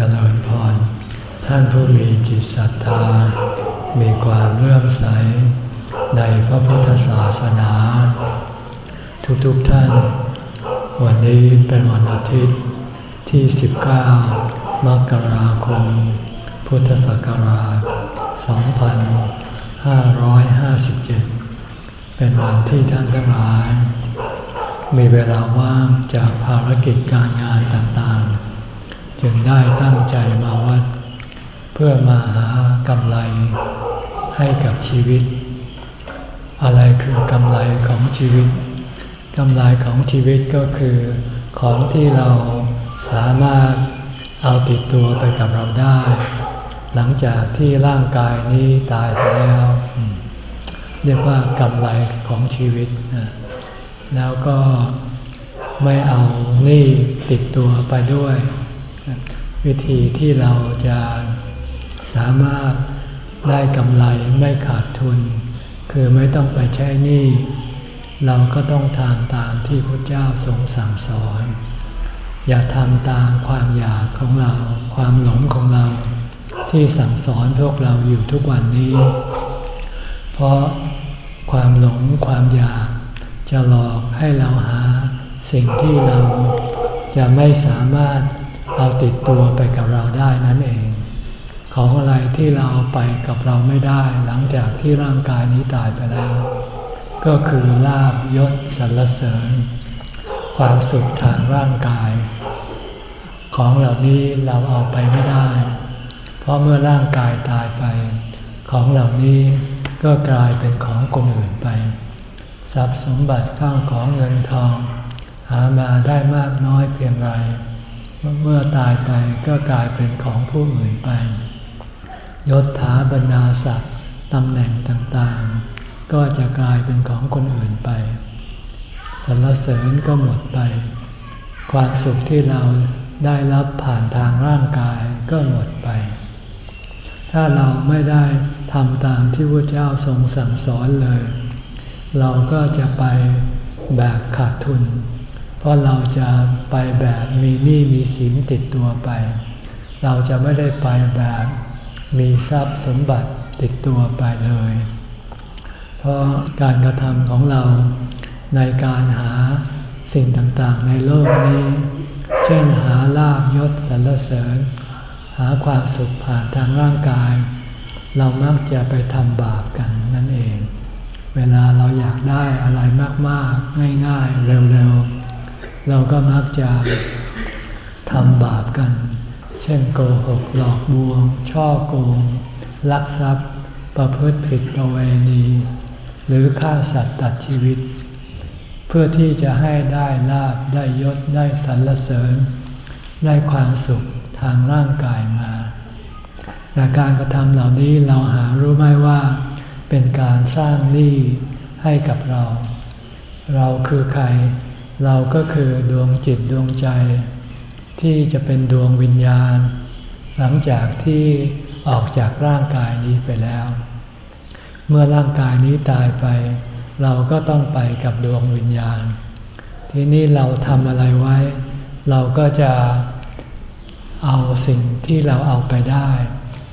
จริญพร ท่านผู้มีจิตศรัทธา มีความเลื่อมใส ในพระพุทธศาสนา ทุกๆทท่าน วันนี้เป็นวันอาทิตย์ที่ 19 มกราคม พุทธศักราช 2557 เป็นวันที่ท่านทั้งหลาย มีเวลาว่างจากภารกิจการงานต่างๆ จึงได้ตั้งใจมาวัด เพื่อมาหากำไรให้กับชีวิต อะไรคือกำไรของชีวิตกำไรของชีวิตก็คือ ของที่เราสามารถเอาติดตัวไปกับเราได้ หลังจากที่ร่างกายนี้ตายไปแล้ว เรียกว่ากำไรของชีวิตนะแล้วก็ไม่เอานี่ติดตัวไปด้วย วิธีที่เราจะสามารถได้กำไรไม่ขาดทุน คือไม่ต้องไปใช้หนี้เราก็ต้องทำตามที่พระเจ้าทรงสั่งสอน อย่าทำตามความอยากของเรา ความหลงของเรา ที่สั่งสอนพวกเราอยู่ทุกวันนี้ เพราะความหลงความอยากจะหลอกให้เราหา สิ่งที่เราจะไม่สามารถ เอาติดตัวไปกับเราได้นั่นเอง ของอะไรที่เราเอาไปกับเราไม่ได้ หลังจากที่ร่างกายนี้ตายไปแล้ว ก็คือลาบยศสรรเสริญ ความสุขทางร่างกาย ของเหล่านี้เราเอาไปไม่ได้ เพราะเมื่อร่างกายตายไป ของเหล่านี้ก็กลายเป็นของคนอื่นไป ทรัพย์สมบัติข้างของเงินทอง หามาได้มากน้อยเพียงไร เมื่อตายไปก็กลายเป็นของผู้อื่นไป ยศถาบรรดาศักดิ์ตำแหน่งต่างๆ ก็จะกลายเป็นของคนอื่นไปสรรเสริญก็หมดไป ความสุขที่เราได้รับผ่านทางร่างกายก็หมดไป ถ้าเราไม่ได้ทำตามที่พระเจ้าทรงสั่งสอนเลย เราก็จะไปแบบขาดทุน เพราะเราจะไปแบบมีหนี้มีสินติดตัวไป เราจะไม่ได้ไปแบบมีทรัพย์สมบัติติดตัวไปเลย เพราะการกระทำของเราในการหาสิ่งต่างๆในโลกนี้ เช่นหาลาบยศสรรเสริญ หาความสุขผ่านทางร่างกาย เรามักจะไปทำบาปกันนั่นเอง เวลาเราอยากได้อะไรมากๆ ง่ายๆ เร็วๆ เราก็มักจะทำบาปกัน เช่นโกหกหลอกลวง ช่อโกง ลักทรัพย์ ประพฤติผิดประเวณี หรือฆ่าสัตว์ตัดชีวิต เพื่อที่จะให้ได้ลาบได้ยศได้สรรเสริญ ได้ความสุขทางร่างกายมาแต่การกระทำเหล่านี้เราหารู้ไหมว่า เป็นการสร้างหนี้ให้กับเรา เราคือใคร เราก็คือดวงจิตดวงใจ ที่จะเป็นดวงวิญญาณ หลังจากที่ออกจากร่างกายนี้ไปแล้ว เมื่อร่างกายนี้ตายไป เราก็ต้องไปกับดวงวิญญาณ ทีนี้เราทำอะไรไว้ เราก็จะเอาสิ่งที่เราเอาไปได้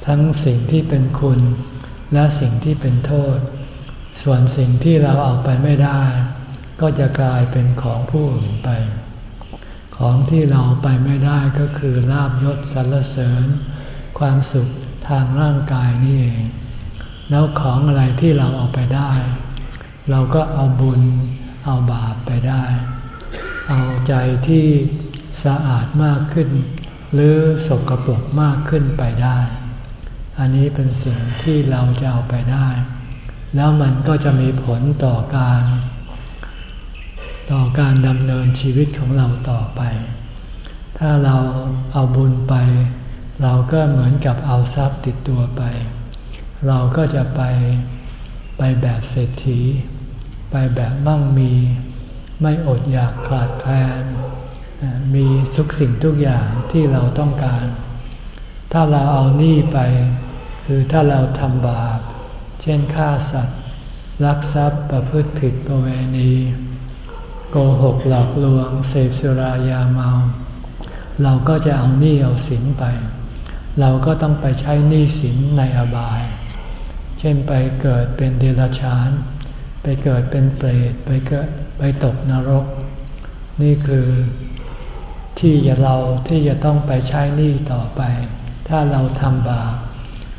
ทั้งสิ่งที่เป็นคุณและสิ่งที่เป็นโทษ ส่วนสิ่งที่เราเอาไปไม่ได้ ก็จะกลายเป็นของผู้อื่นไป ของที่เราไปไม่ได้ก็คือลาบยศสรรเสริญ ความสุขทางร่างกายนี่เอง แล้วของอะไรที่เราเอาไปได้ เราก็เอาบุญเอาบาปไปได้ เอาใจที่สะอาดมากขึ้น หรือสกปรกมากขึ้นไปได้ อันนี้เป็นสิ่งที่เราจะเอาไปได้ แล้วมันก็จะมีผลต่อการ ต่อการดำเนินชีวิตของเราต่อไป ถ้าเราเอาบุญไป เราก็เหมือนกับเอาทรัพย์ติดตัวไป เราก็จะไปไปแบบเศรษฐี ไปแบบมั่งมี ไม่อดอยากขาดแคลน มีทุกสิ่งทุกอย่างที่เราต้องการ ถ้าเราเอาหนี่ไป คือถ้าเราทำบาป เช่นฆ่าสัตว์ลักทรัพย์ประพฤติผิดประเวณี กหกหลอกลวง เสพสุรายาเมา เราก็จะเอาหนี้เอาสินไป เราก็ต้องไปใช้หนี้สินในอบาย เช่นไปเกิดเป็นเดรัจฉาน ไปเกิดเป็นเปรตไปเกิดไปตกนรก นี่คือที่จะเราที่จะต้องไปใช้หนี้ต่อไป ถ้าเราทำบาป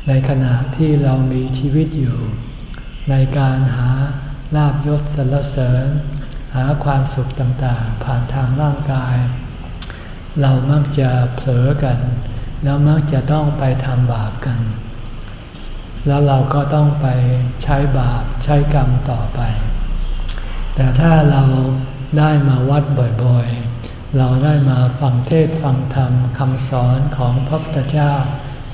ในขณะที่เรามีชีวิตอยู่ ในการหาลาบยศสรรเสริญ หาความสุขต่างๆ ผ่านทางร่างกาย เรามักจะเผลอกัน แล้วมักจะต้องไปทำบาปกัน แล้วเราก็ต้องไปใช้บาปใช้กรรมต่อไป แต่ถ้าเราได้มาวัดบ่อยๆ เราได้มาฟังเทศฟังธรรมคำสอนของพระพุทธเจ้า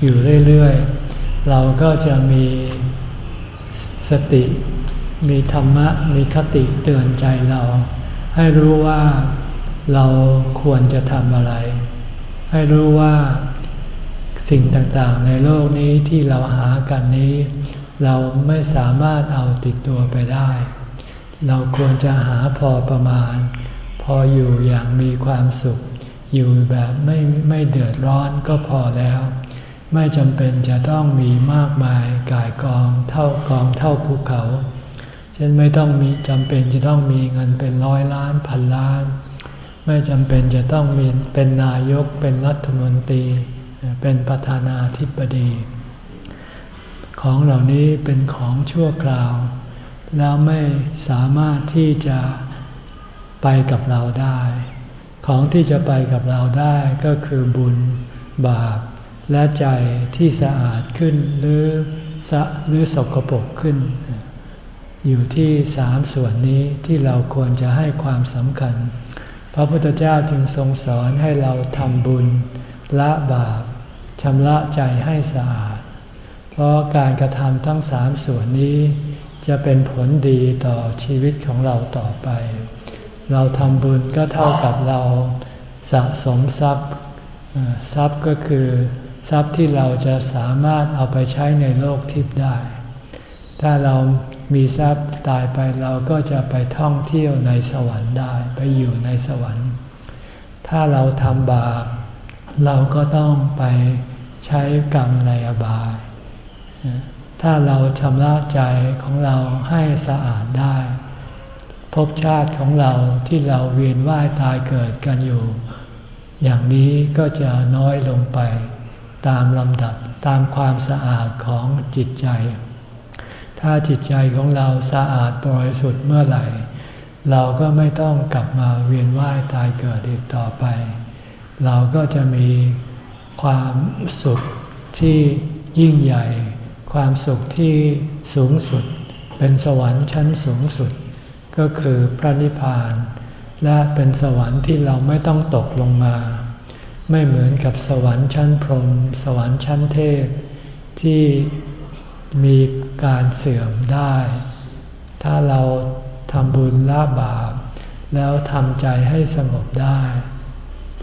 อยู่เรื่อยๆ เราก็จะมีสติ มีธรรมะมีคติเตือนใจเรา ให้รู้ว่าเราควรจะทำอะไร ให้รู้ว่าสิ่งต่างๆ ในโลกนี้ที่เราหากันนี้ เราไม่สามารถเอาติดตัวไปได้ เราควรจะหาพอประมาณ พออยู่อย่างมีความสุข อยู่แบบไม่ไม่เดือดร้อนก็พอแล้ว ไม่จำเป็นจะต้องมีมากมายกายกองเท่ากองเท่าภูเขา เช่นไม่ต้องมีจำเป็นจะต้องมีเงินเป็นร้อยล้านพันล้าน ไม่จำเป็นจะต้องมีเป็นนายกเป็นรัฐมนตรี เป็นประธานาธิบดี ของเหล่านี้เป็นของชั่วคราว แล้วไม่สามารถที่จะไปกับเราได้ ของที่จะไปกับเราได้ก็คือบุญบาปและใจที่สะอาดขึ้นหรือสะหรือสกปรกขึ้น อยู่ที่สามส่วนนี้ที่เราควรจะให้ความสำคัญ พระพุทธเจ้าจึงทรงสอนให้เราทำบุญ ละบาปชำระใจให้สะอาด เพราะการกระทำทั้งสามส่วนนี้ จะเป็นผลดีต่อชีวิตของเราต่อไป เราทำบุญก็เท่ากับเราสะสมทรัพย์ ทรัพย์ก็คือทรัพย์ที่เราจะสามารถเอาไปใช้ในโลกทิพย์ได้ ถ้าเรา มีทรัพย์ตายไปเราก็จะไปท่องเที่ยวในสวรรค์ได้ไปอยู่ในสวรรค์ ถ้าเราทำบาปเราก็ต้องไปใช้กรรมในอบาย ถ้าเราชำระใจของเราให้สะอาดได้ภพชาติของเราที่เราเวียนว่ายตายเกิดกันอยู่ อย่างนี้ก็จะน้อยลงไป ตามลำดับตามความสะอาดของจิตใจ ถ้าจิตใจของเราสะอาดบริสุทธิ์เมื่อไหร่ เราก็ไม่ต้องกลับมาเวียนว่ายตายเกิดอีกต่อไป เราก็จะมีความสุขที่ยิ่งใหญ่ ความสุขที่สูงสุด เป็นสวรรค์ชั้นสูงสุด ก็คือพระนิพพาน และเป็นสวรรค์ที่เราไม่ต้องตกลงมา ไม่เหมือนกับสวรรค์ชั้นพรหมสวรรค์ชั้นเทพที่ มีการเสื่อมได้ ถ้าเราทำบุญละบาป แล้วทำใจให้สงบได้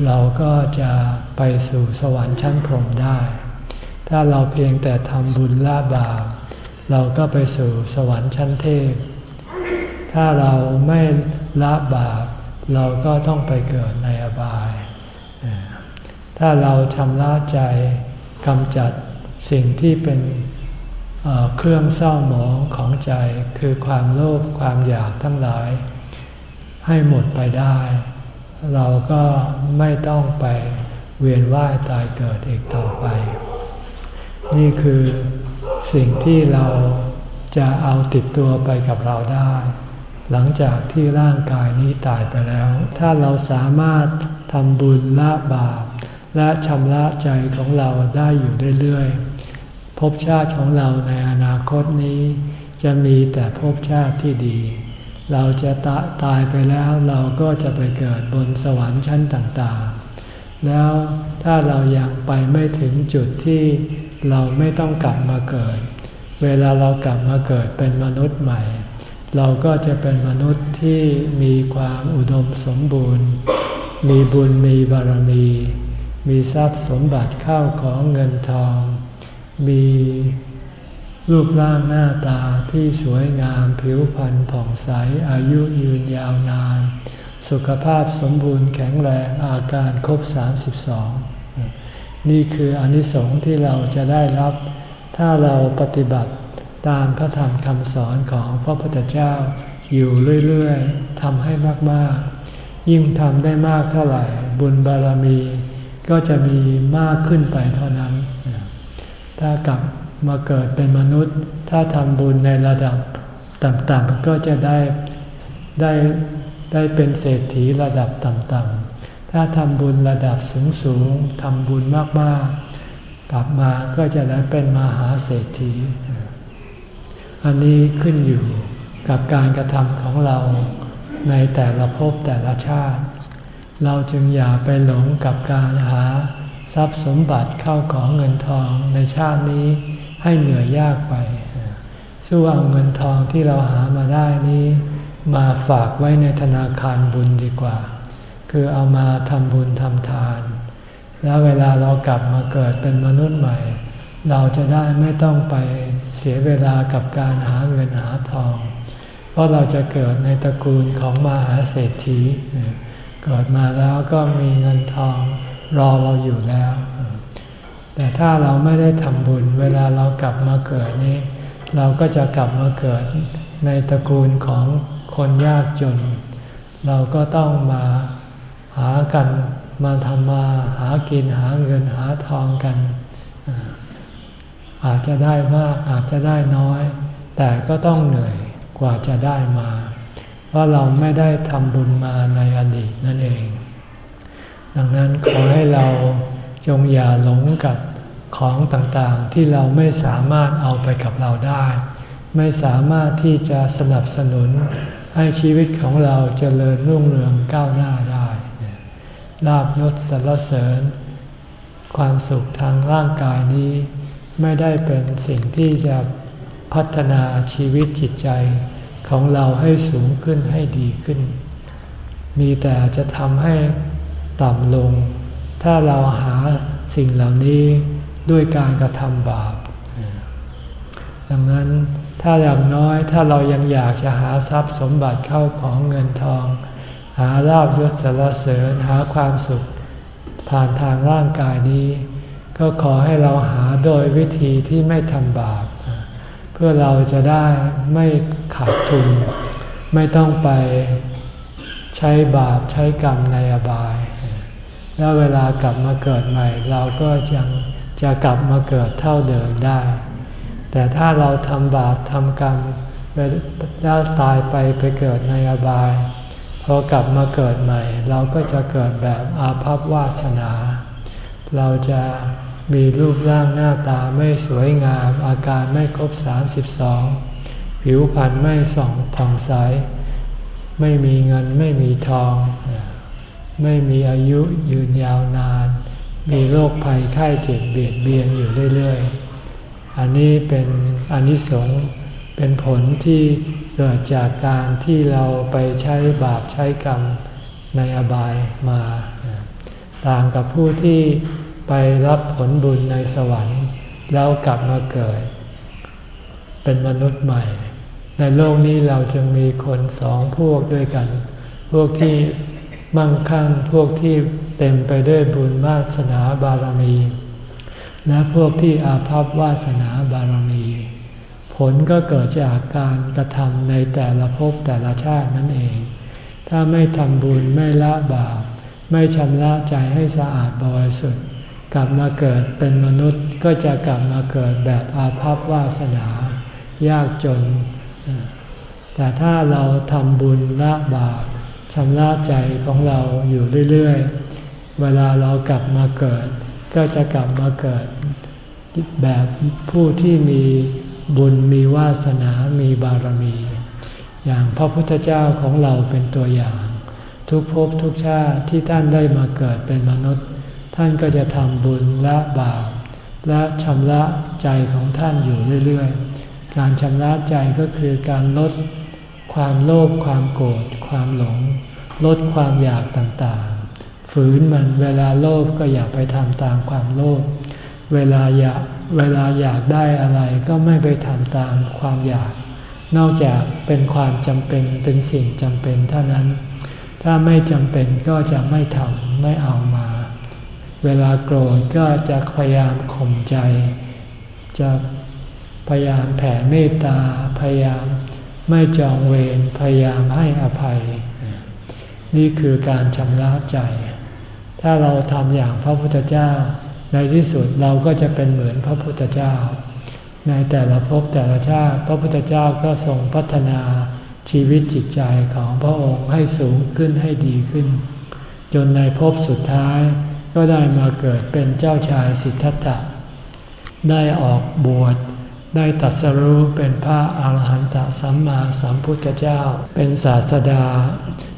เราก็จะไปสู่สวรรค์ชั้นพรหมได้ ถ้าเราเพียงแต่ทำบุญละบาป เราก็ไปสู่สวรรค์ชั้นเทพ ถ้าเราไม่ละบาป เราก็ต้องไปเกิดในอบาย ถ้าเราชำระใจกำจัดสิ่งที่เป็น เครื่องเศร้าหมองของใจคือความโลภความอยากทั้งหลาย ให้หมดไปได้ เราก็ไม่ต้องไปเวียนว่ายตายเกิดอีกต่อไป นี่คือสิ่งที่เราจะเอาติดตัวไปกับเราได้ หลังจากที่ร่างกายนี้ตายไปแล้ว ถ้าเราสามารถทำบุญละบาปและชำระใจของเราได้อยู่เรื่อยๆ ภพชาติของเราในอนาคตนี้ จะมีแต่ภพชาติที่ดี เราจะตตายไปแล้วเราก็จะไปเกิดบนสวรรค์ชั้นต่างๆ แล้วถ้าเราอยังไปไม่ถึงจุดที่เราไม่ต้องกลับมาเกิด เวลาเรากลับมาเกิดเป็นมนุษย์ใหม่ เราก็จะเป็นมนุษย์ที่มีความอุดมสมบูรณ์ มีบุญมีบารมี มีทรัพย์สมบัติเข้าของเงินทอง มีรูปร่างหน้าตาที่สวยงามผิวพรรณผ่องใสอายุยืนยาวนาน สุขภาพสมบูรณ์แข็งแรงอาการครบ 32 นี่คืออนิสงส์ที่เราจะได้รับ ถ้าเราปฏิบัติตามพระธรรมคำสอนของพระพุทธเจ้าอยู่เรื่อยๆทำให้มากๆ ยิ่งทำได้มากเท่าไหร่ บุญบารมี ก็จะมีมากขึ้นไปเท่านั้น ถ้ากลับมาเกิดเป็นมนุษย์ ถ้าทำบุญในระดับต่ำๆก็จะได้ได้ได้เป็นเศรษฐีระดับต่ำๆถ้าทำบุญระดับสูงๆทำบุญมากๆ กลับมาก็จะได้เป็นมหาเศรษฐี อันนี้ขึ้นอยู่กับการกระทำของเราในแต่ละภพแต่ละชาติ เราจึงอย่าไปหลงกับการหา ทรัพย์สมบัติเข้าของเงินทองในชาตินี้ให้เหนื่อยยากไป สู้เอาเงินทองที่เราหามาได้นี้ มาฝากไว้ในธนาคารบุญดีกว่า คือเอามาทำบุญทำทาน แล้วเวลาเรากลับมาเกิดเป็นมนุษย์ใหม่ เราจะได้ไม่ต้องไปเสียเวลากับการหาเงินหาทอง เพราะเราจะเกิดในตระกูลของมหาเศรษฐีเกิดมาแล้วก็มีเงินทองรอเราอยู่แล้ว แต่ถ้าเราไม่ได้ทำบุญเวลาเรากลับมาเกิดนี้ เราก็จะกลับมาเกิดในตระกูลของคนยากจน เราก็ต้องมาหากันมาทำมาหากินหาเงินหาทองกัน อาจจะได้มากอาจจะได้น้อย แต่ก็ต้องเหนื่อยกว่าจะได้มา เพราะเราไม่ได้ทำบุญมาในอดีตนั่นเอง ดังนั้นขอให้เราจงอย่าหลงกับของต่างๆ ที่เราไม่สามารถเอาไปกับเราได้ ไม่สามารถที่จะสนับสนุนให้ชีวิตของเราจเจริญรุ่งเรืองก้าวหน้าได้ลาบยศสรรเสริญ ความสุขทางร่างกายนี้ ไม่ได้เป็นสิ่งที่จะพัฒนาชีวิตจิตใจ ของเราให้สูงขึ้นให้ดีขึ้น มีแต่จะทำให้ต่ำลง ถ้าเราหาสิ่งเหล่านี้ด้วยการกระทำบาป ดังนั้นถ้าอย่างน้อยถ้าเรายังอยากจะหาทรัพย์สมบัติเข้าของเงินทอง หาลาบยศสารเสริญหาความสุข ผ่านทางร่างกายนี้ ก็ขอให้เราหาโดยวิธีที่ไม่ทำบาป พื่อเราจะได้ไม่ขาดทุน ไม่ต้องไปใช้บาปใช้กรรมในอบาย แล้วเวลากลับมาเกิดใหม่ เราก็ยังจะกลับมาเกิดเท่าเดิมได้ แต่ถ้าเราทำบาปทำกรรมแล้วตายไปไปเกิดในอบาย พอกลับมาเกิดใหม่ เราก็จะเกิดแบบอาภัพวาสนา เราจะ มีรูปร่างหน้าตาไม่สวยงาม อาการไม่ครบ 32 ผิวพรรณไม่ส่องผ่องใส ไม่มีเงินไม่มีทอง ไม่มีอายุยืนยาวนาน มีโรคภัยไข้เจ็บเบียดเบียนอยู่เรื่อยๆ อันนี้เป็นอนิสงส์เป็นผลที่เกิดจากการที่เราไปใช้บาปใช้กรรมในอบายมา ต่างกับผู้ที่ ไปรับผลบุญในสวรรค์ แล้วกลับมาเกิด เป็นมนุษย์ใหม่ ในโลกนี้เราจึงมีคนสองพวกด้วยกัน พวกที่มั่งคั่งพวกที่เต็มไปด้วยบุญวาสนาบารมี และพวกที่อาภัพวาสนาบารมี ผลก็เกิดจากการกระทำในแต่ละภพแต่ละชาตินั่นเอง ถ้าไม่ทำบุญไม่ละบาปไม่ชำระใจให้สะอาดบริสุทธิ์ กลับมาเกิดเป็นมนุษย์ก็จะกลับมาเกิดแบบอาภัพวาสนายากจน แต่ถ้าเราทำบุญละบาปชำระใจของเราอยู่เรื่อยๆ เวลาเรากลับมาเกิด ก็จะกลับมาเกิดแบบผู้ที่มีบุญมีวาสนามีบารมี อย่างพระพุทธเจ้าของเราเป็นตัวอย่าง ทุกภพทุกชาติที่ท่านได้มาเกิดเป็นมนุษย์ ท่านก็จะทำบุญละบาปและชำระใจของท่านอยู่เรื่อยๆ การชำระใจก็คือการลดความโลภความโกรธความหลง ลดความอยากต่างๆ ฝืนมันเวลาโลภก็อย่าไปทำตามความโลภเวลาอยากเวลาอยากได้อะไรก็ไม่ไปทำตามความอยาก นอกจากเป็นความจำเป็นเป็นสิ่งจำเป็นเท่านั้นถถ้าไม่จำเป็นก็จะไม่ทำไม่เอามา เวลาโกรธก็จะพยายามข่มใจ จะพยายามแผ่เมตตา พยายามไม่จองเวร พยายามให้อภัย นี่คือการชำระใจ ถ้าเราทำอย่างพระพุทธเจ้า ในที่สุดเราก็จะเป็นเหมือนพระพุทธเจ้า ในแต่ละภพแต่ละชาติพระพุทธเจ้าก็ทรงพัฒนาชีวิตจิตใจของพระองค์ให้สูงขึ้นให้ดีขึ้น จนในภพสุดท้าย ก็ได้มาเกิดเป็นเจ้าชายสิทธัตถะ ได้ออกบวช ได้ตัดสรู้เป็นพระอาหารหันตสัมมาสัมพุทธเจ้า เป็นศาสดา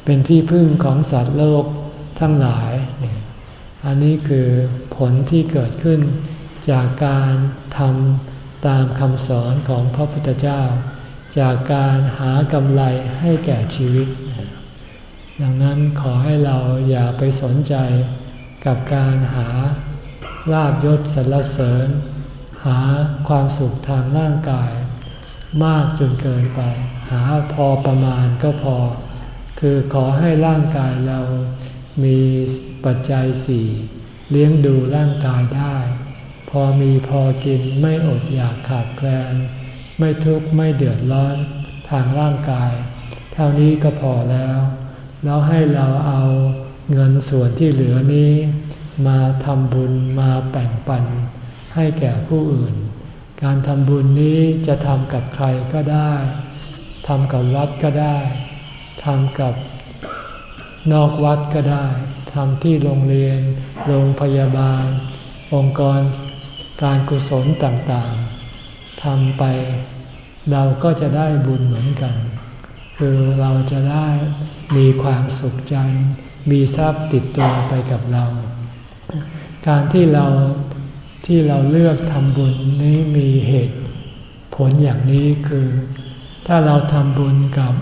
เป็นที่พึ่งของสัตว์โลกทั้งหลาย อันนี้คือผลที่เกิดขึ้นจากการทำตามคำสอนของพระพุทธเจ้า จากการหากำไรให้แก่ชีวิต ดังนั้นขอให้เราอย่าไปสนใจ กับการหาลาบยศสรรเสริญ หาความสุขทางร่างกาย มากจนเกินไป หาพอประมาณก็พอ คือขอให้ร่างกายเรามีปัจจัยสี่เลี้ยงดูร่างกายได้ พอมีพอกินไม่อดอยากขาดแคลนไม่ทุกข์ไม่เดือดร้อนทางร่างกาย เท่านี้ก็พอแล้ว แล้วให้เราเอา เงินส่วนที่เหลือนี้ มาทำบุญมาแบ่งปันให้แก่ผู้อื่น การทำบุญนี้จะทำกับใครก็ได้ทำกับวัดก็ได้ทำกับนอกวัดก็ได้ทำที่โรงเรียน โรงพยาบาล องค์กรการกุศลต่างๆทำไปเราก็จะได้บุญเหมือนกัน คือเราจะได้มีความสุขใจ มีทรัพย์ติดตัวไปกับเรา การที่เราที่เราเลือกทำบุญนี้มีเหตุผลอย่างนี้คือ ถ้าเราทำบุญกับ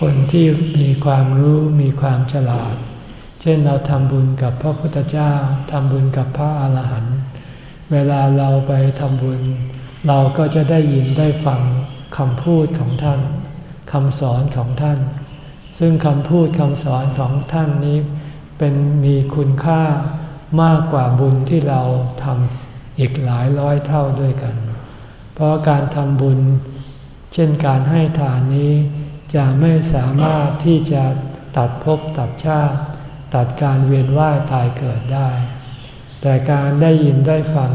คนที่มีความรู้มีความฉลาด เช่นเราทำบุญกับพระพุทธเจ้าทำบุญกับพระอาหารหันต์เวลาเราไปทำบุญ เราก็จะได้ยินได้ฟังคำพูดของท่านคำสอนของท่าน ซึ่งคำพูดคำสอนของท่านนี้ เป็นมีคุณค่ามากกว่าบุญที่เราทำอีกหลายร้อยเท่าด้วยกัน เพราะการทำบุญ เช่นการให้ทานนี้ จะไม่สามารถที่จะตัดภพตัดชาติ ตัดการเวียนว่ายตายเกิดได้ แต่การได้ยินได้ฟัง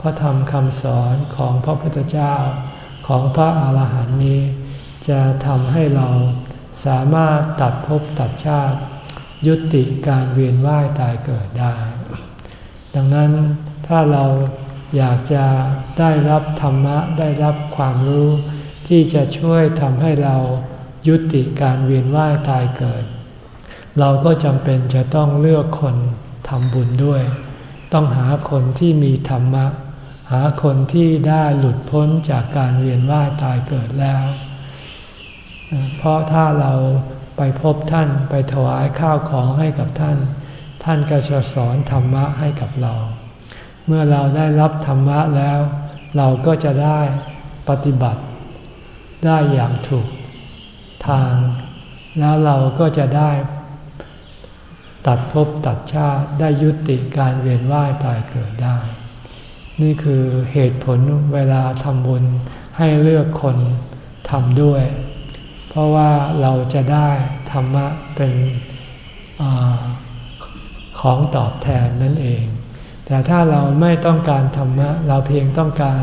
พระธรรมคำสอนของพระพุทธเจ้าของพระอาหารหันต์นี้ จะทำให้เรา สามารถตัดภพตัดชาติ ยุติการเวียนว่ายตายเกิดได้ ดังนั้นถ้าเราอยากจะได้รับธรรมะได้รับความรู้ ที่จะช่วยทำให้เรายุติการเวียนว่ายตายเกิด เราก็จำเป็นจะต้องเลือกคนทำบุญด้วย ต้องหาคนที่มีธรรมะ หาคนที่ได้หลุดพ้นจากการเวียนว่ายตายเกิดแล้ว เพราะถ้าเราไปพบท่านไปถวายข้าวของให้กับท่าน ท่านก็จะสอนธรรมะให้กับเรา เมื่อเราได้รับธรรมะแล้ว เราก็จะได้ปฏิบัติ ได้อย่างถูกทาง แล้วเราก็จะได้ตัดภพตัดชาติได้ยุติการเวียนว่ายตายเกิดได้ นี่คือเหตุผลเวลาทำบุญให้เลือกคนทำด้วย เพราะว่าเราจะได้ธรรมะเป็นของตอบแทนนั่นเอง แต่ถ้าเราไม่ต้องการธรรมะ เราเพียงต้องการ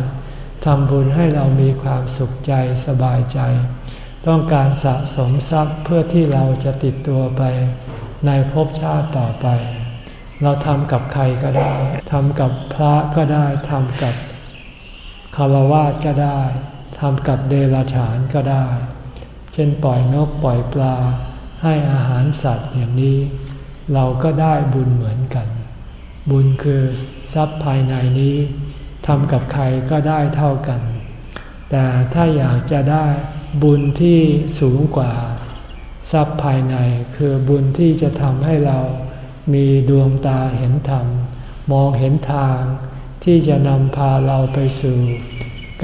ทำบุญให้เรามีความสุขใจสบายใจ ต้องการสะสมทรัพย์เพื่อที่เราจะติดตัวไปในภพชาติต่อไป เราทำกับใครก็ได้ทำกับพระก็ได้ทำกับคารวะก็ได้ทำกับเดรัจฉานก็ได้ เช่นปล่อยนกปล่อยปลา ให้อาหารสัตว์อย่างนี้ เราก็ได้บุญเหมือนกัน บุญคือทรัพย์ภายในนี้ทำกับใครก็ได้เท่ากัน แต่ถ้าอยากจะได้บุญที่สูงกว่าทรัพย์ภายในคือบุญที่จะทำให้เรามีดวงตาเห็นธรรม มองเห็นทางที่จะนำพาเราไปสู่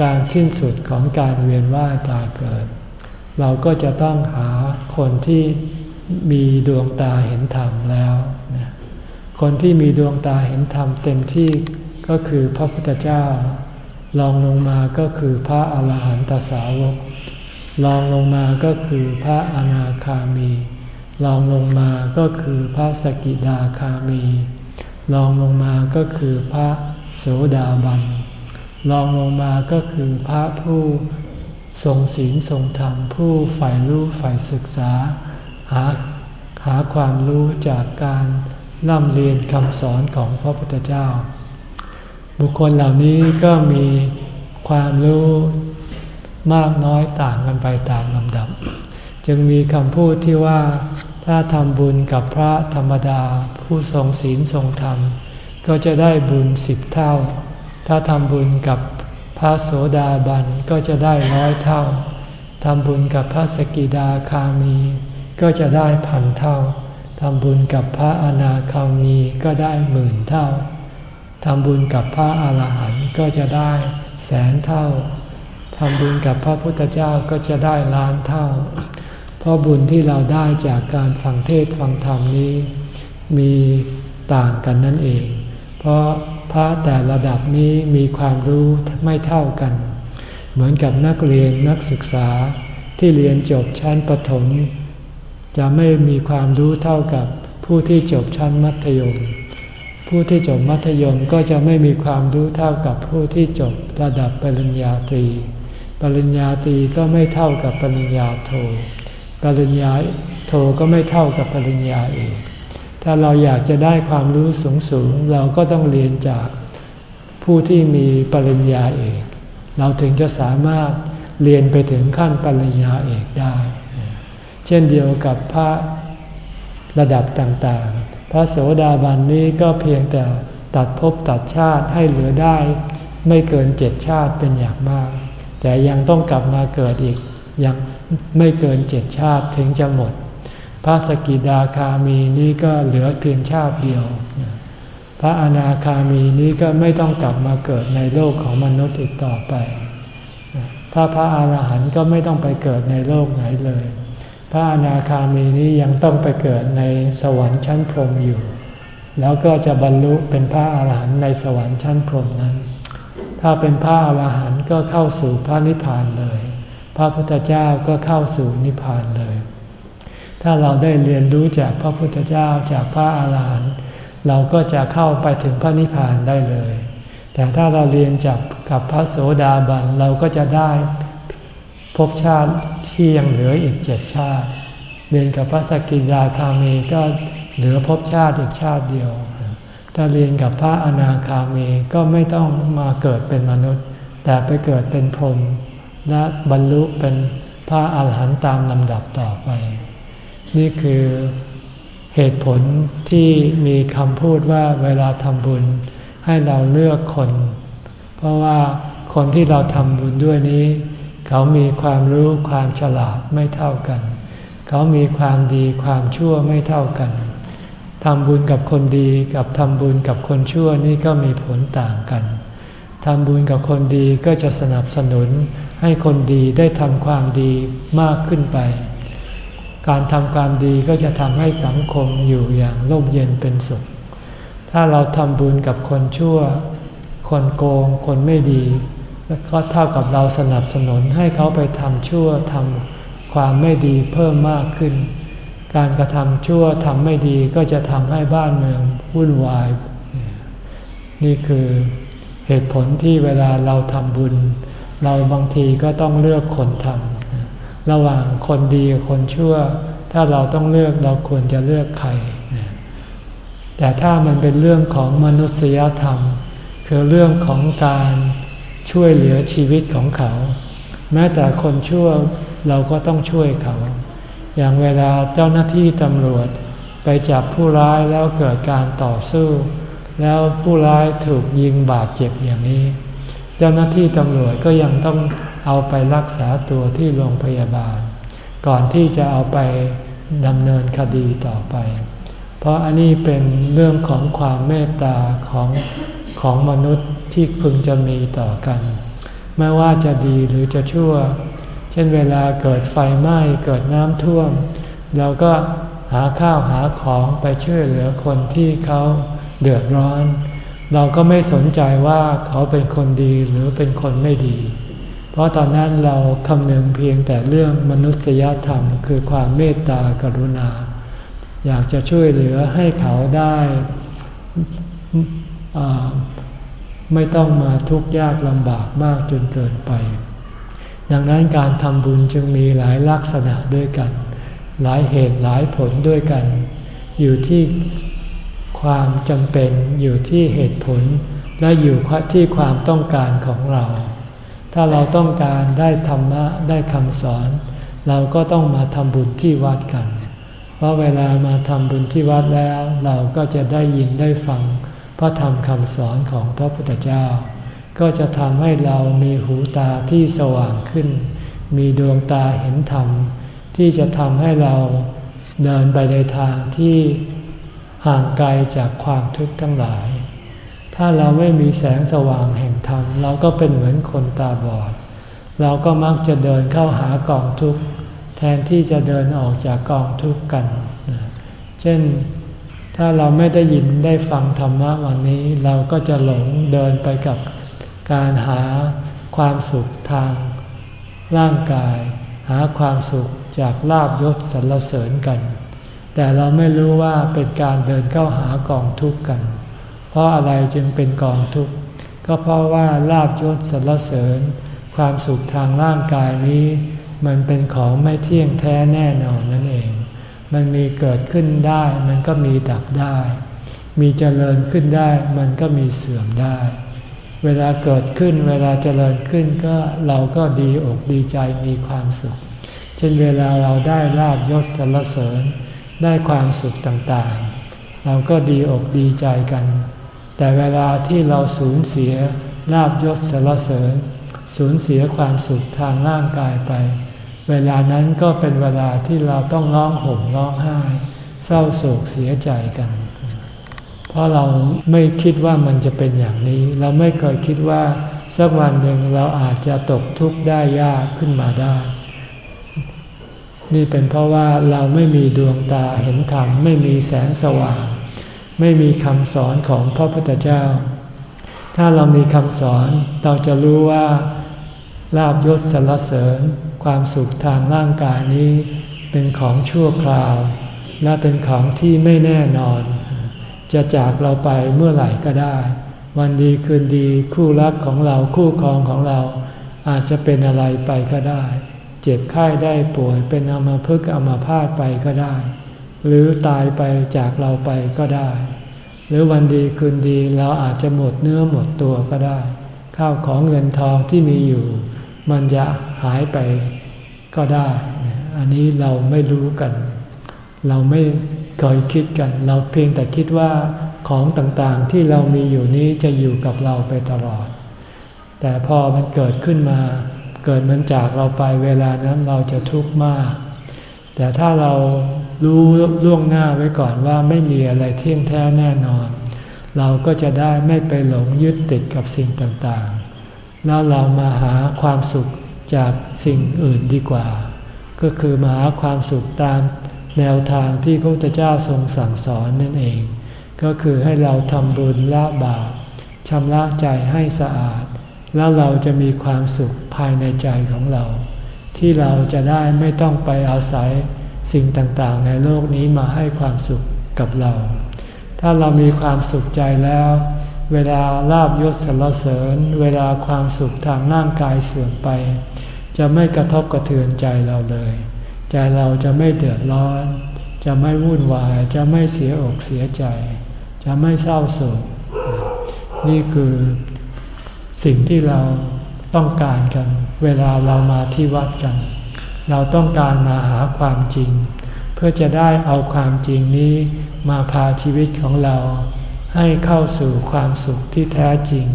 การสิ้นสุดของการเวียนว่ายตายเกิด เราก็จะต้องหาคนที่มีดวงตาเห็นธรรมแล้วนะคนที่มีดวงตาเห็นธรรมเต็มที่ก็คือพระพุทธเจ้าลองลงมาก็คือพระอาหารหันตสาวกลองลงมาก็คือพระอนาคามีลองลงมาก็คือพระสกิดาคามีลองลงมาก็คือพระโสดาบันลองลงมาก็คือพระผู้ ทรงศีลทรงธรรมผู้ใฝ่รู้ใฝ่ศึกษา หาหาความรู้จากการร่ำเรียนคำสอนของพระพุทธเจ้า บุคคลเหล่านี้ก็มีความรู้มากน้อยต่างกันไปตามลำดับ จึงมีคำพูดที่ว่าถ้าทำบุญกับพระธรรมดาผู้ทรงศีลทรงธรรม ก็จะได้บุญสิบเท่า ถ้าทำบุญกับ พระโสดาบันก็จะได้ร้อยเท่าทำบุญกับพระสกิดาคามี ก็จะได้พันเท่าทำบุญกับพระอนาคามีก็ได้หมื่นเท่าทำบุญกับพระอาหารหันต์ก็จะได้แสนเท่าทำบุญกับพระพุทธเจ้าก็จะได้ล้านเท่า เพราะบุญที่เราได้จากการฟังเทศฟังธรรมนี้ มีต่างกันนั่นเอง เพราะ พระแต่ระดับนี้มีความรู้ไม่เท่ากัน เหมือนกับนักเรียนนักศึกษาที่เรียนจบชั้นประถม จะไม่มีความรู้เท่ากับผู้ที่จบชั้นมัธยม ผู้ที่จบมัธยมก็จะไม่มีความรู้เท่ากับผู้ที่จบระดับปริญญาตรี ปริญญาตรีก็ไม่เท่ากับปริญญาโท ปริญญาโทก็ไม่เท่ากับปริญญาเอก ถ้าเราอยากจะได้ความรู้สูงสูงเราก็ต้องเรียนจากผู้ที่มีปริญญาเอก เราถึงจะสามารถเรียนไปถึงขั้นปริญญาเอกได้ เช่นเดียวกับพระระดับต่างๆ พระโสดาบันนี้ก็เพียงแต่ตัดภพตัดชาติให้เหลือได้ไม่เกินเจ็ดชาติเป็นอย่างมาก แต่ยังต้องกลับมาเกิดอีกยังไม่เกินเจ็ดชาติถึงจะหมด พระสกิดาคามีนี้ก็เหลือเพียงชาติเดียว พระอนาคามีนี้ก็ไม่ต้องกลับมาเกิดในโลกของมนุษย์อีกต่อไป ถ้าพระอาหารหันต์ก็ไม่ต้องไปเกิดในโลกไหนเลย พระอนาคามีนี้ยังต้องไปเกิดในสวรรค์ชั้นพรหมอยู่ แล้วก็จะบรรลุเป็นพระอาหารหันต์ในสวรรค์ชั้นพรหมนั้น ถ้าเป็นพระอาหารหันต์ก็เข้าสู่พระนิพพานเลย พระพุทธเจ้าก็เข้าสู่นิพพานเลย ถ้าเราได้เรียนรู้จากพระพุทธเจ้าจากพระอาหารหันต์เราก็จะเข้าไปถึงพระนิพพานได้เลย แต่ถ้าเราเรียนจากกับพระโสดาบันเราก็จะได้ภพชาติที่ยังเหลืออีกเจ็ดชาติ เรียนกับพระสกิทาคามีก็เหลือภพชาติอีกชาติเดียว ถ้าเรียนกับพระอนาคามีก็ไม่ต้องมาเกิดเป็นมนุษย์ แต่ไปเกิดเป็นพรหมและบรรลุเป็นพระอาหารหันต์ตามลำดับต่อไป นี่คือเหตุผลที่มีคำพูดว่าเวลาทำบุญให้เราเลือกคน เพราะว่าคนที่เราทำบุญด้วยนี้ เขามีความรู้ความฉลาดไม่เท่ากัน เขามีความดีความชั่วไม่เท่ากันทำบุญกับคนดีกับทำบุญกับคนชั่วนี่ก็มีผลต่างกันทำบุญกับคนดีก็จะสนับสนุนให้คนดีได้ทำความดีมากขึ้นไป การทำความดีก็จะทำให้สังคมอยู่อย่างร่มเย็นเป็นสุข ถ้าเราทำบุญกับคนชั่ว คนโกง คนไม่ดี ก็เท่ากับเราสนับสนุนให้เขาไปทำชั่วทำความไม่ดีเพิ่มมากขึ้น การกระทำชั่วทำไม่ดีก็จะทำให้บ้านเมืองวุ่นวาย นี่คือเหตุผลที่เวลาเราทำบุญ เราบางทีก็ต้องเลือกคนทำ ระหว่างคนดีกับคนชั่ว ถ้าเราต้องเลือกเราควรจะเลือกใคร แต่ถ้ามันเป็นเรื่องของมนุษยธรรม คือเรื่องของการช่วยเหลือชีวิตของเขา แม้แต่คนชั่วเราก็ต้องช่วยเขา อย่างเวลาเจ้าหน้าที่ตำรวจไปจับผู้ร้ายแล้วเกิดการต่อสู้ แล้วผู้ร้ายถูกยิงบาดเจ็บอย่างนี้ เจ้าหน้าที่ตำรวจก็ยังต้อง เอาไปรักษาตัวที่โรงพยาบาล ก่อนที่จะเอาไปดำเนินคดีต่อไป เพราะอันนี้เป็นเรื่องของความเมตตาของของมนุษย์ที่พึงจะมีต่อกัน ไม่ว่าจะดีหรือจะชั่ว เช่นเวลาเกิดไฟไหม้เกิดน้ำท่วมเราก็หาข้าวหาของไปช่วยเหลือคนที่เขาเดือดร้อน เราก็ไม่สนใจว่าเขาเป็นคนดีหรือเป็นคนไม่ดี เพราะตอนนั้นเราคำนึงเพียงแต่เรื่องมนุษยธรรม คือความเมตตากรุณา อยากจะช่วยเหลือให้เขาได้ไม่ต้องมาทุกข์ยากลำบากมากจนเกินไป ดังนั้นการทำบุญจึงมีหลายลักษณะด้วยกัน หลายเหตุหลายผลด้วยกัน อยู่ที่ความจำเป็นอยู่ที่เหตุผล และอยู่ที่ความต้องการของเรา ถ้าเราต้องการได้ธรรมะได้คำสอน เราก็ต้องมาทำบุญที่วัดกัน เพราะเวลามาทำบุญที่วัดแล้ว เราก็จะได้ยินได้ฟังพระธรรมคำสอนของพระพุทธเจ้า ก็จะทำให้เรามีหูตาที่สว่างขึ้น มีดวงตาเห็นธรรม ที่จะทำให้เราเดินไปในทางที่ห่างไกลจากความทุกข์ทั้งหลาย ถ้าเราไม่มีแสงสว่างแห่งธรรมเราก็เป็นเหมือนคนตาบอด เราก็มักจะเดินเข้าหากองทุกข์แทนที่จะเดินออกจากกองทุกข์กัน เช่นถ้าเราไม่ได้ยินได้ฟังธรรมะวันนี้ เราก็จะหลงเดินไปกับการหาความสุขทาง ร่างกาย หาความสุขจากลาบยศสรรเสริญกัน แต่เราไม่รู้ว่าเป็นการเดินเข้าหากองทุกข์กัน เพราะอะไรจึงเป็นกองทุกข์ ก็เพราะว่าลาบยศสรรเสริญ ความสุขทางร่างกายนี้ มันเป็นของไม่เที่ยงแท้แน่นอนนั่นเอง มันมีเกิดขึ้นได้ มันก็มีดับได้ มีเจริญขึ้นได้ มันก็มีเสื่อมได้ เวลาเกิดขึ้น เวลาเจริญขึ้นก็เราก็ดีอกดีใจมีความสุข เช่นเวลาเราได้ลาบยศสรรเสริญ ได้ความสุขต่างๆ เราก็ดีอกดีใจกัน แต่เวลาที่เราสูญเสียลาบยศสรรเสริญ สูญเสียความสุขทางร่างกายไป เวลานั้นก็เป็นเวลาที่เราต้องร้องห่มร้องไห้ เศร้าโศกเสียใจกัน เพราะเราไม่คิดว่ามันจะเป็นอย่างนี้ เราไม่เคยคิดว่าสักวันหนึ่งเราอาจจะตกทุกข์ได้ยากขึ้นมาได้ นี่เป็นเพราะว่าเราไม่มีดวงตาเห็นธรรมไม่มีแสงสว่าง ไม่มีคำสอนของพระพุทธเจ้า ถ้าเรามีคำสอนเราจะรู้ว่าลาบยศสรรเสริญ ความสุขทางร่างกายนี้ เป็นของชั่วคราว และเป็นของที่ไม่แน่นอน จะจากเราไปเมื่อไหร่ก็ได้ วันดีคืนดีคู่รักของเราคู่ครองของเรา อาจจะเป็นอะไรไปก็ได้ เจ็บไข้ได้ป่วยเป็นอมาพึกอมาพาดไปก็ได้ หรือตายไปจากเราไปก็ได้ หรือวันดีคืนดีเราอาจจะหมดเนื้อหมดตัวก็ได้ ข้าวของเงินทองที่มีอยู่ มันจะหายไปก็ได้ อันนี้เราไม่รู้กัน เราไม่เคยคิดกัน เราเพียงแต่คิดว่าของต่างๆที่เรามีอยู่นี้จะอยู่กับเราไปตลอด แต่พอมันเกิดขึ้นมา เกิดมันจากเราไปเวลานั้นเราจะทุกข์มาก แต่ถ้าเรา รู้ล่วงหน้าไว้ก่อนว่าไม่มีอะไรเที่ยงแท้แน่นอน เราก็จะได้ไม่ไปหลงยึดติดกับสิ่งต่างๆ แล้วเรามาหาความสุขจากสิ่งอื่นดีกว่า ก็คือมาหาความสุขตามแนวทางที่พระพุทธเจ้าทรงสั่งสอนนั่นเอง ก็คือให้เราทำบุญละบาปชำระใจให้สะอาด แล้วเราจะมีความสุขภายในใจของเรา ที่เราจะได้ไม่ต้องไปอาศัย สิ่งต่างๆ ในโลกนี้มาให้ความสุขกับเรา ถ้าเรามีความสุขใจแล้ว เวลาลาบยศสรรเสริญ เวลาความสุขทางร่างกายเสื่อมไป จะไม่กระทบกระเทือนใจเราเลย ใจเราจะไม่เดือดร้อน จะไม่วุ่นวาย จะไม่เสียอกเสียใจ จะไม่เศร้าโศก นี่คือสิ่งที่เราต้องการกัน เวลาเรามาที่วัดกัน เราต้องการมาหาความจริง เพื่อจะได้เอาความจริงนี้มาพาชีวิตของเรา ให้เข้าสู่ความสุขที่แท้จริง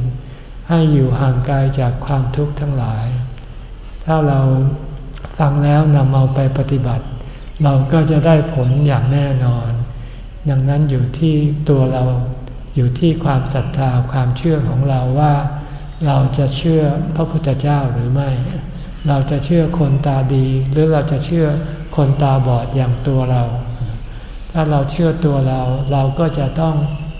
ให้อยู่ห่างไกลจากความทุกข์ทั้งหลาย ถ้าเราฟังแล้วนำเอาไปปฏิบัติ เราก็จะได้ผลอย่างแน่นอน ดังนั้นอยู่ที่ตัวเราอยู่ที่ความศรัทธาความเชื่อของเราว่า เราจะเชื่อพระพุทธเจ้าหรือไม่ เราจะเชื่อคนตาดี หรือเราจะเชื่อคนตาบอดอย่างตัวเรา ถ้าเราเชื่อตัวเราเราก็จะต้อง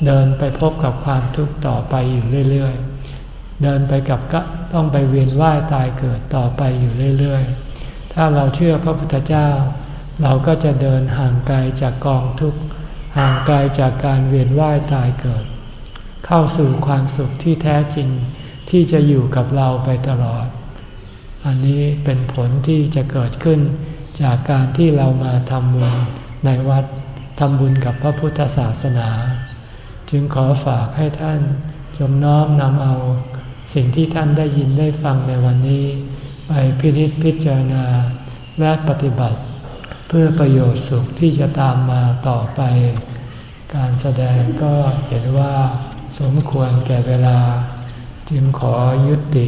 เดินไปพบกับความทุกข์ต่อไปอยู่เรื่อยๆ เดินไปกับก็ต้องไปเวียนว่ายตายเกิดต่อไปอยู่เรื่อยๆ ถ้าเราเชื่อพระพุทธเจ้า เราก็จะเดินห่างไกลจากกองทุกข์ห่างไกลจากการเวียนว่ายตายเกิด เข้าสู่ความสุขที่แท้จริงที่จะอยู่กับเราไปตลอด อันนี้เป็นผลที่จะเกิดขึ้น จากการที่เรามาทำบุญในวัดทำบุญกับพระพุทธศาสนา จึงขอฝากให้ท่านจงน้อมนำเอาสิ่งที่ท่านได้ยินได้ฟังในวันนี้ ไปพินิจพิจารณาและปฏิบัติ เพื่อประโยชน์สุขที่จะตามมาต่อไป การแสดงก็เห็นว่าสมควรแก่เวลา จึงขอยุติ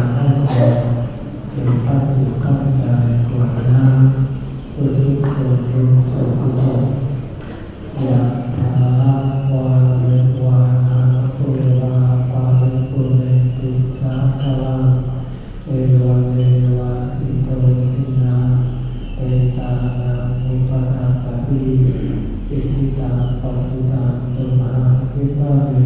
เป็นพระจิตตั้งใจกวดน้ำอุทิศส่วนบุญส่วนกุศลยะถาวาเววานาปุเรวาปาริปุเรติสาคลังเอวเมวะอิโตทินาเตตานังอุปกัปปติอิสิตังปฏิตังตุมหังคิปะเ